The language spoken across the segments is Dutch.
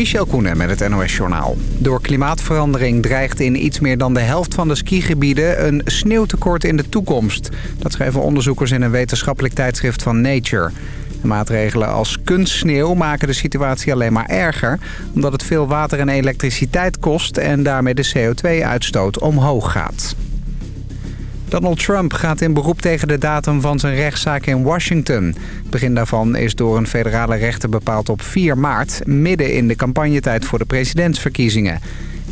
Michel Koenen met het NOS-journaal. Door klimaatverandering dreigt in iets meer dan de helft van de skigebieden een sneeuwtekort in de toekomst. Dat schrijven onderzoekers in een wetenschappelijk tijdschrift van Nature. Maatregelen als kunstsneeuw maken de situatie alleen maar erger... omdat het veel water en elektriciteit kost en daarmee de CO2-uitstoot omhoog gaat. Donald Trump gaat in beroep tegen de datum van zijn rechtszaak in Washington. Het begin daarvan is door een federale rechter bepaald op 4 maart... midden in de campagnetijd voor de presidentsverkiezingen.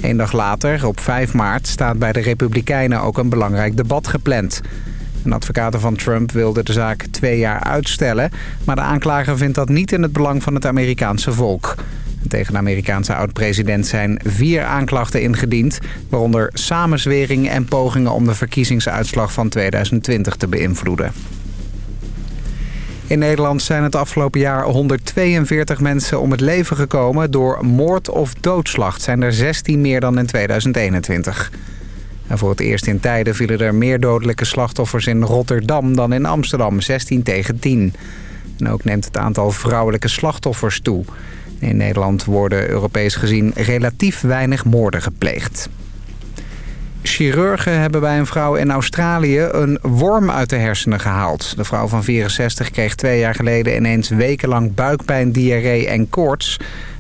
Een dag later, op 5 maart, staat bij de Republikeinen ook een belangrijk debat gepland. Een advocaat van Trump wilde de zaak twee jaar uitstellen... maar de aanklager vindt dat niet in het belang van het Amerikaanse volk. Tegen de Amerikaanse oud-president zijn vier aanklachten ingediend... waaronder samenzwering en pogingen om de verkiezingsuitslag van 2020 te beïnvloeden. In Nederland zijn het afgelopen jaar 142 mensen om het leven gekomen... door moord of doodslag. zijn er 16 meer dan in 2021. En voor het eerst in tijden vielen er meer dodelijke slachtoffers in Rotterdam dan in Amsterdam, 16 tegen 10. En ook neemt het aantal vrouwelijke slachtoffers toe. In Nederland worden Europees gezien relatief weinig moorden gepleegd. Chirurgen hebben bij een vrouw in Australië een worm uit de hersenen gehaald. De vrouw van 64 kreeg twee jaar geleden ineens wekenlang buikpijn, diarree en koorts.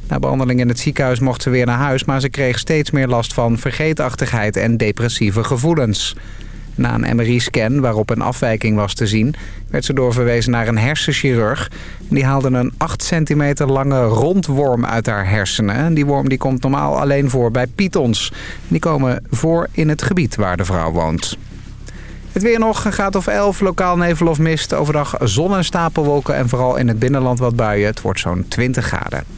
Na behandeling in het ziekenhuis mocht ze weer naar huis... maar ze kreeg steeds meer last van vergeetachtigheid en depressieve gevoelens. Na een MRI-scan waarop een afwijking was te zien... werd ze doorverwezen naar een hersenchirurg. Die haalde een 8 centimeter lange rondworm uit haar hersenen. Die worm die komt normaal alleen voor bij pythons. Die komen voor in het gebied waar de vrouw woont. Het weer nog, graad of 11, lokaal nevel of mist. Overdag zon en stapelwolken en vooral in het binnenland wat buien. Het wordt zo'n 20 graden.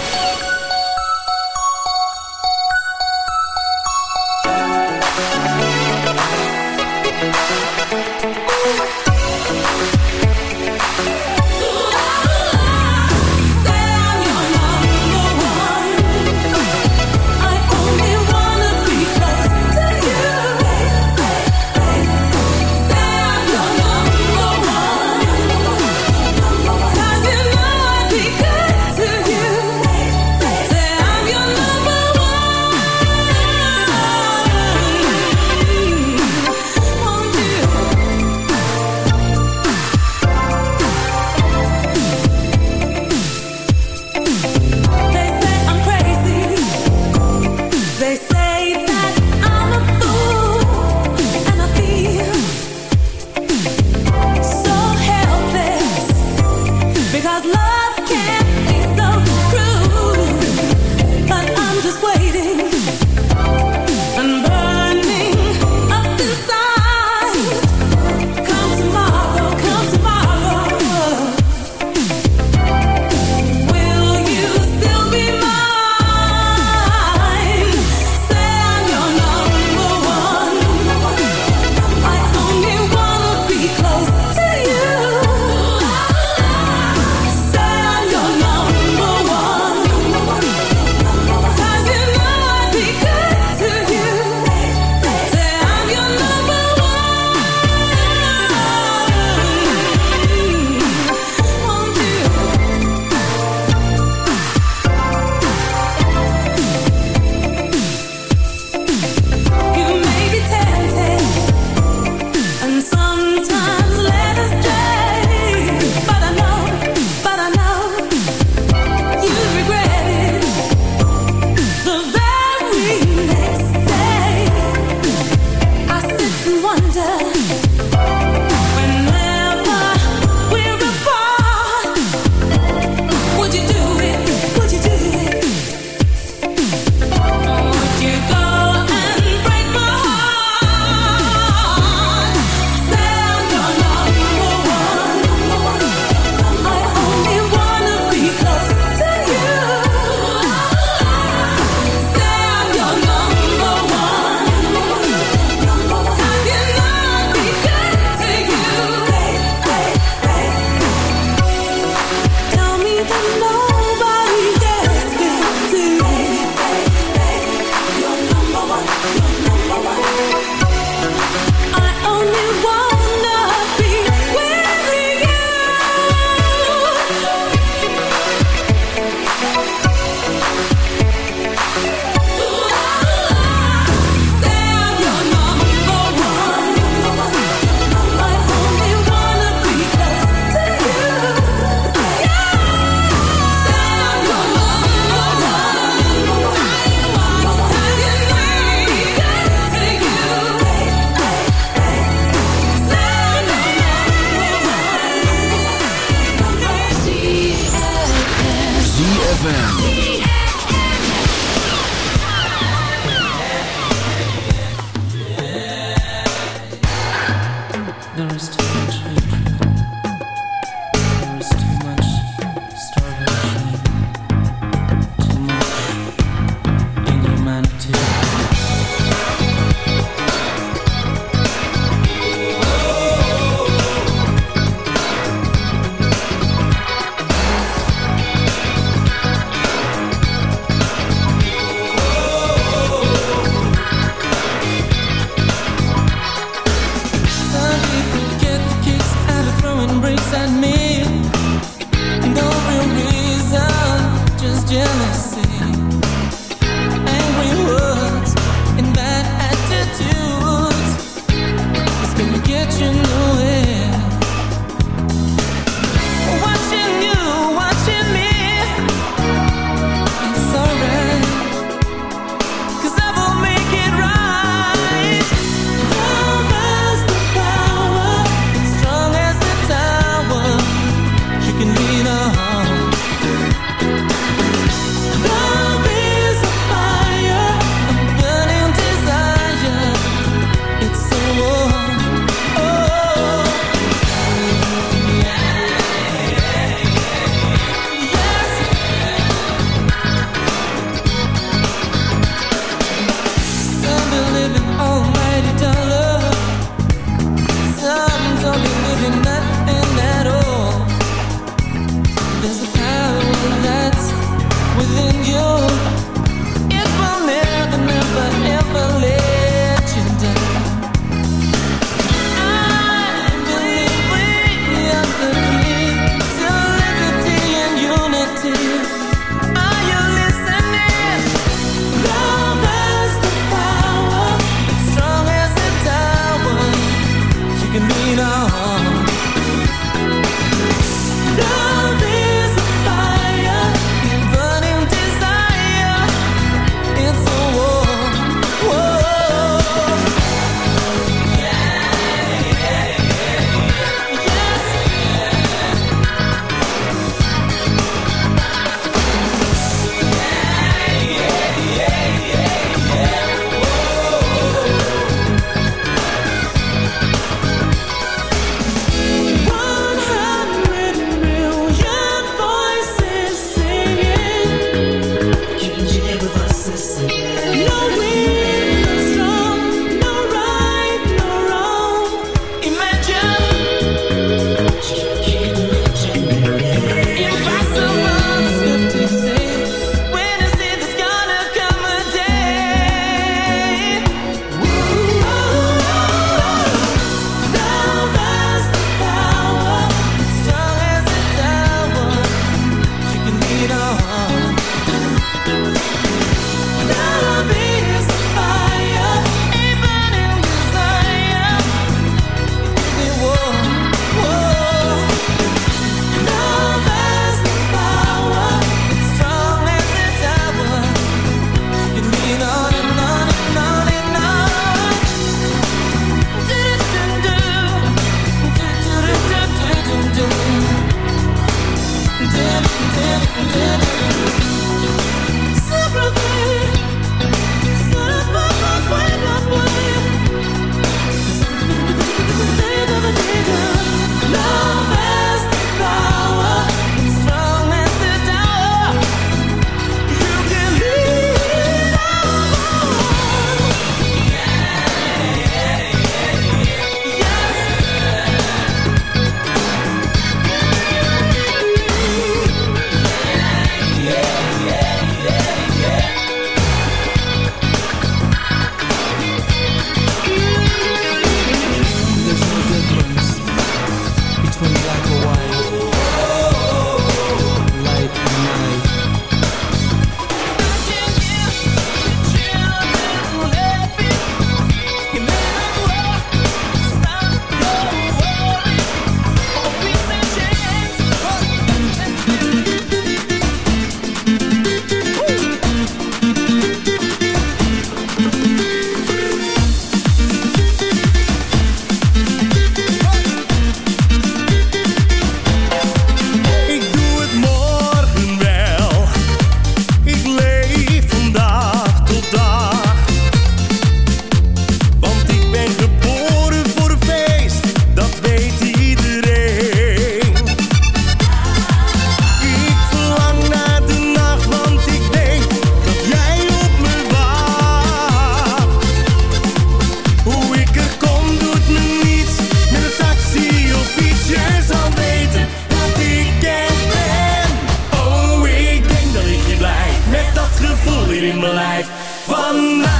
blijft.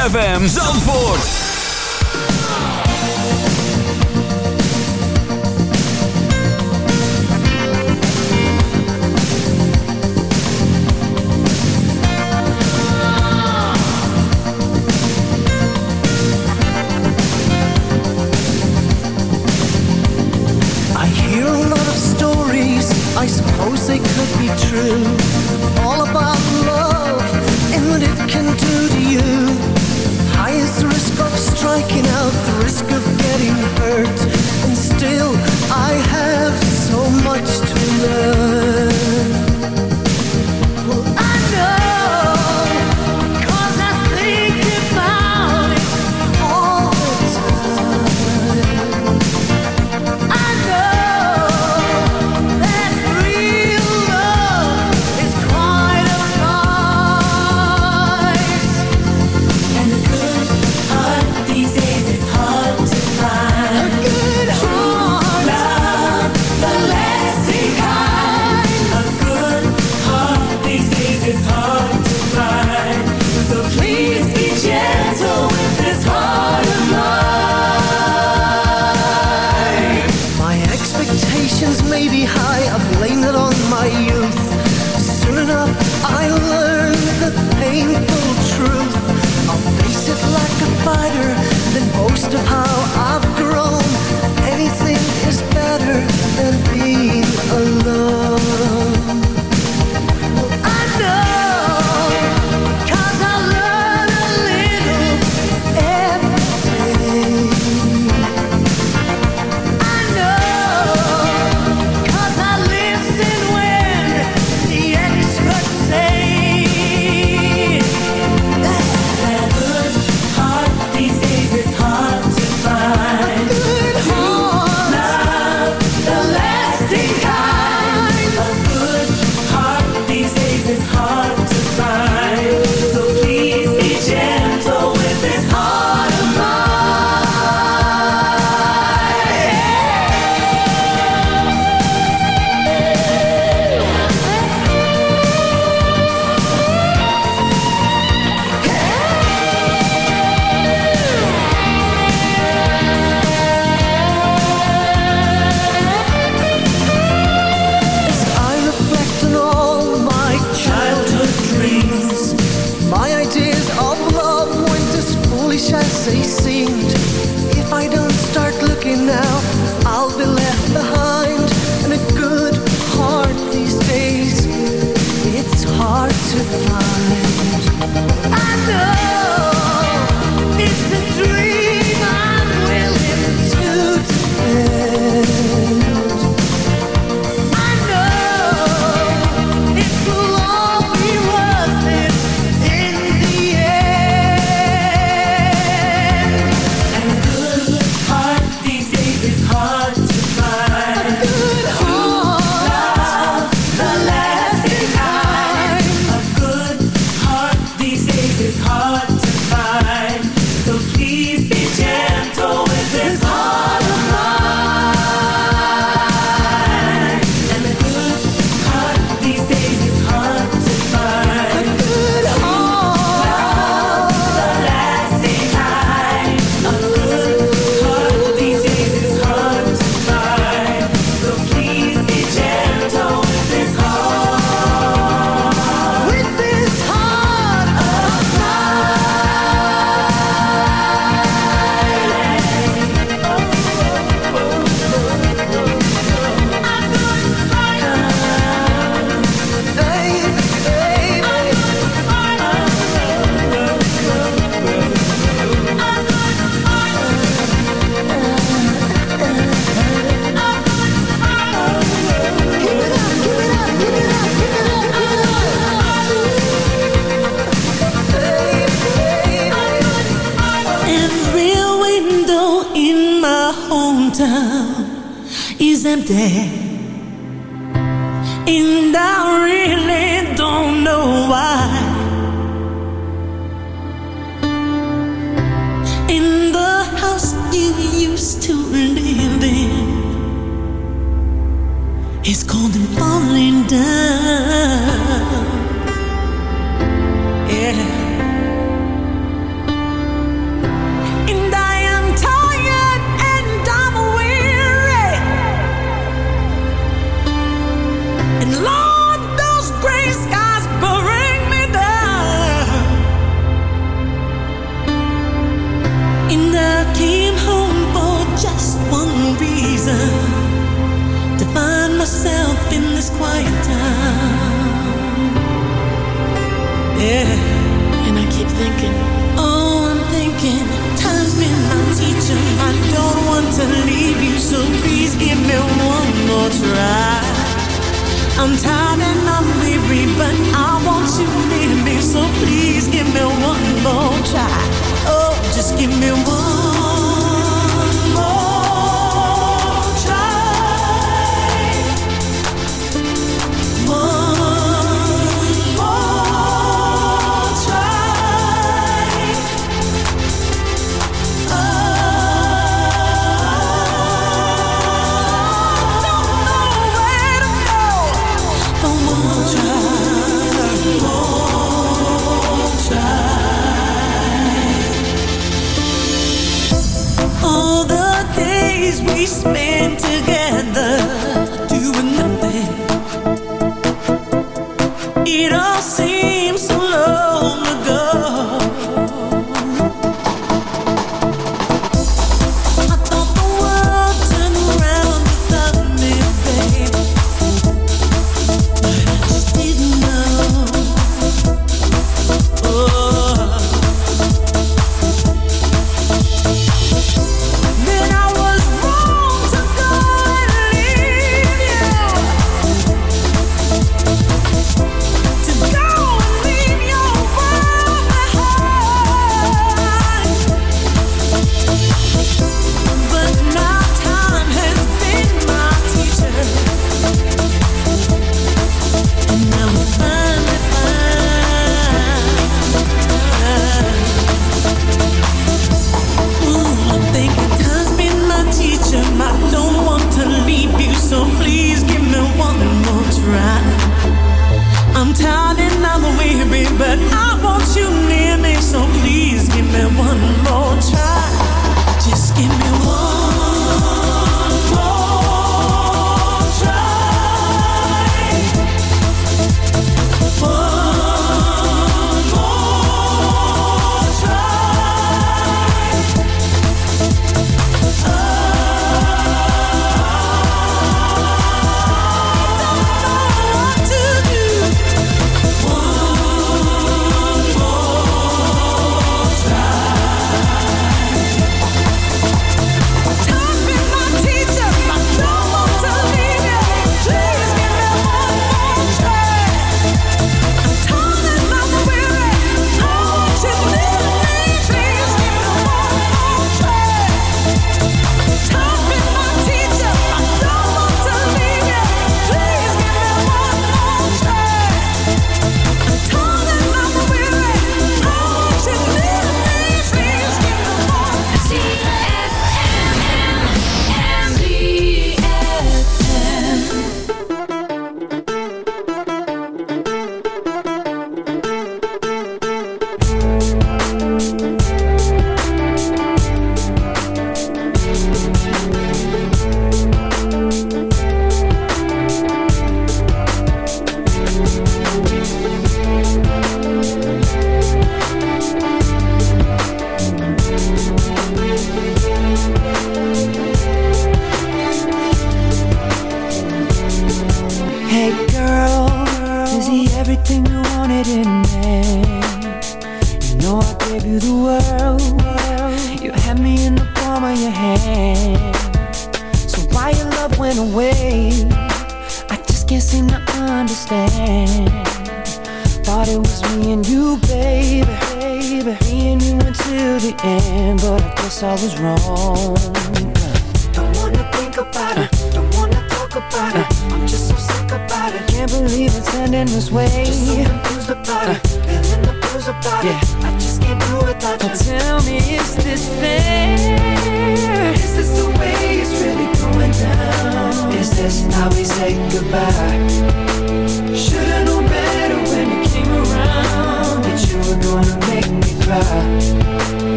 ZFM Zandvoort. my youth. Soon enough I learned the painful truth. I'll face it like a fighter then boast of how I've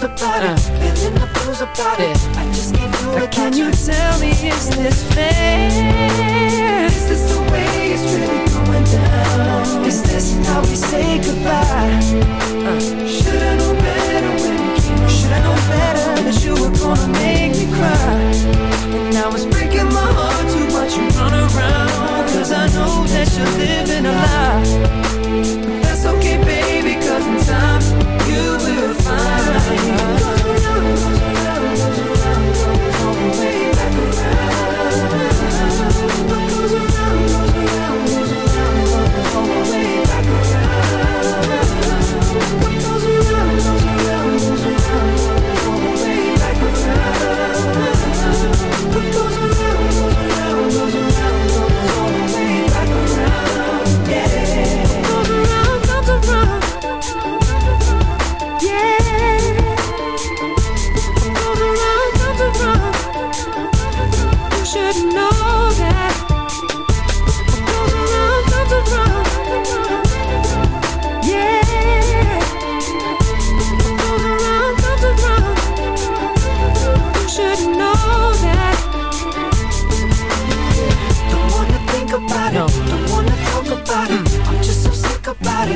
Confused about it. Feeling the blues about it. I just can't do it. Can you tell me, is this fair? Is this the way it's really going down? Is this how we say goodbye? Uh. Should've known better when you came. Should've known better that you were gonna make me cry. And now it's breaking my heart to watch you run around. Cause I know that you're living a lie. love.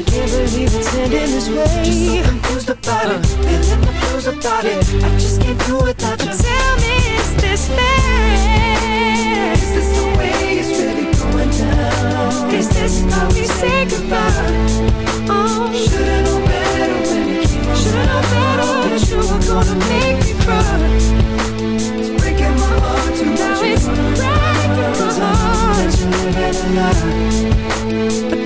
Can't believe it's ending this way. Just so confused about it. Uh. Feeling the blues about it. I just can't do without you. Tell me, is this fair? Is this the way it's really going down? Is this how we say goodbye? Oh, Should've known better when you came around. should've known better that you were gonna make me cry. It's breaking my heart to Now you it's breaking my around. 'Cause I know heart. that you're living a lie.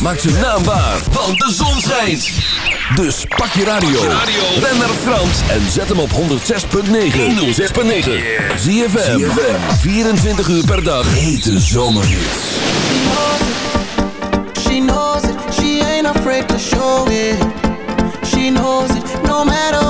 Maak ze naambaar, want de zon schijnt. Dus pak je radio. ren naar Frans en zet hem op 106.9. 106.9. Zie je 24 uur per dag. Hete zomerhit. She knows it. She ain't afraid to show it. She knows it. No matter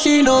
así no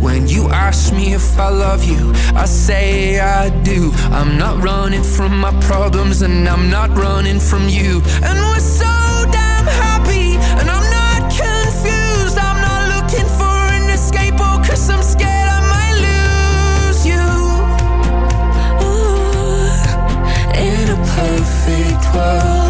When you ask me if I love you, I say I do. I'm not running from my problems, and I'm not running from you. And we're so damn happy, and I'm not confused. I'm not looking for an escape, oh, cause I'm scared I might lose you. In a perfect world.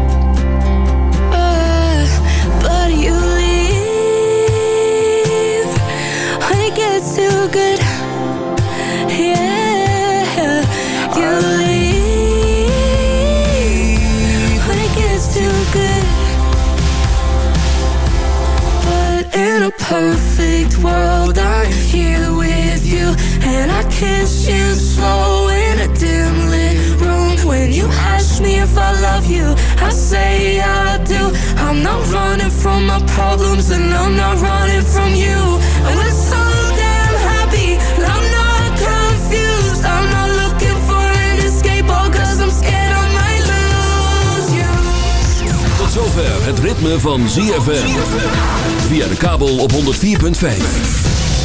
Kiss you slow in a dim lit room. When you ask me if I love you, I say I do. I'm not running from my problems, and I'm not running from you. And we're so damn happy, and I'm not confused. I'm not looking for an escape, oh, cause I'm scared I might lose you. Tot zover het ritme van ZFM. Via de kabel op 104.5.